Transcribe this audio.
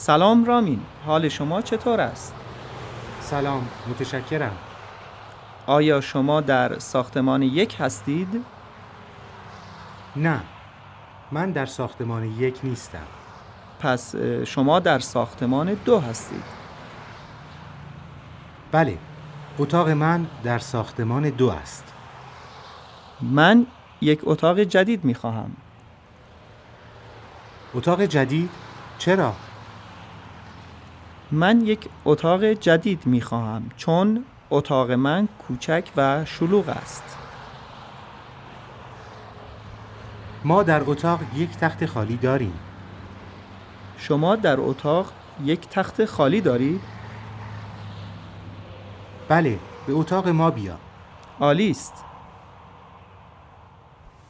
سلام رامین حال شما چطور است؟ سلام متشکرم. آیا شما در ساختمان یک هستید؟ نه من در ساختمان یک نیستم. پس شما در ساختمان دو هستید. بله اتاق من در ساختمان دو است. من یک اتاق جدید می خواهم اتاق جدید؟ چرا؟ من یک اتاق جدید می خواهم چون اتاق من کوچک و شلوغ است. ما در اتاق یک تخت خالی داریم. شما در اتاق یک تخت خالی دارید؟ بله به اتاق ما بیا. عالی است.